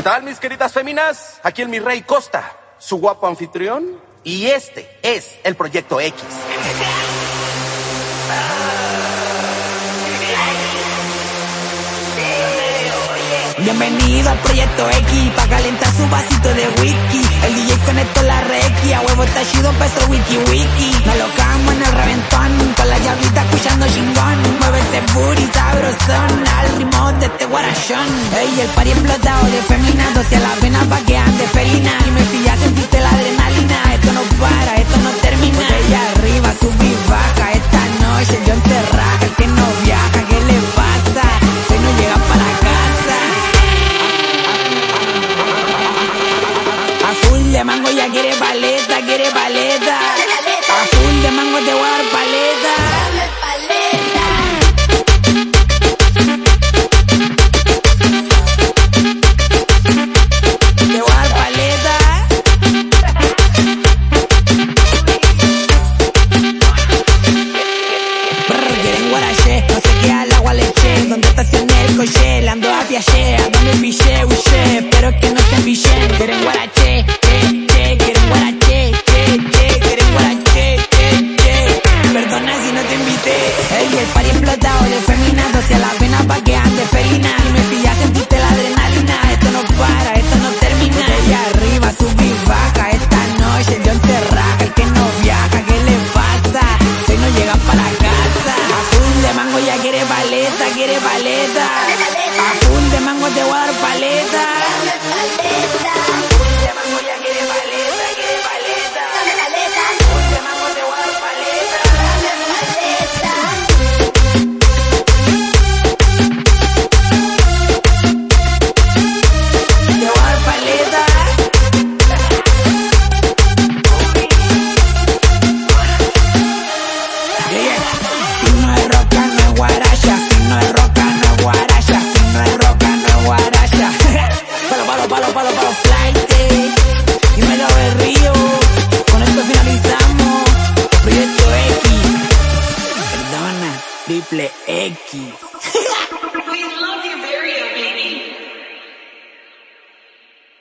¿Qué tal, mis queridas féminas? Aquí el mi rey Costa, su guapo anfitrión. Y este es el Proyecto X. Bienvenido al Proyecto X, pa' calentar su vasito de whisky. El DJ conectó la requi, a huevo está chido, empezó wiki wiki. Nos locamos en el reventón, con la llablita Ey, el party explotado de feminado, hacia la vena pa' que ande felina. Y me si ya sentiste la adrenalina, esto no para, esto no termina. Ella arriba, sube y baja, esta noche yo encerraja, el que no viaja, ¿qué le pasa? Si no llega para casa. Azul de mango ya quiere paleta, quiere paleta. Azul de mango te estacioné el coche? Le ando a piaché paleta, quiere paleta. A Azul de mango te voy a dar paleta. Te triple X.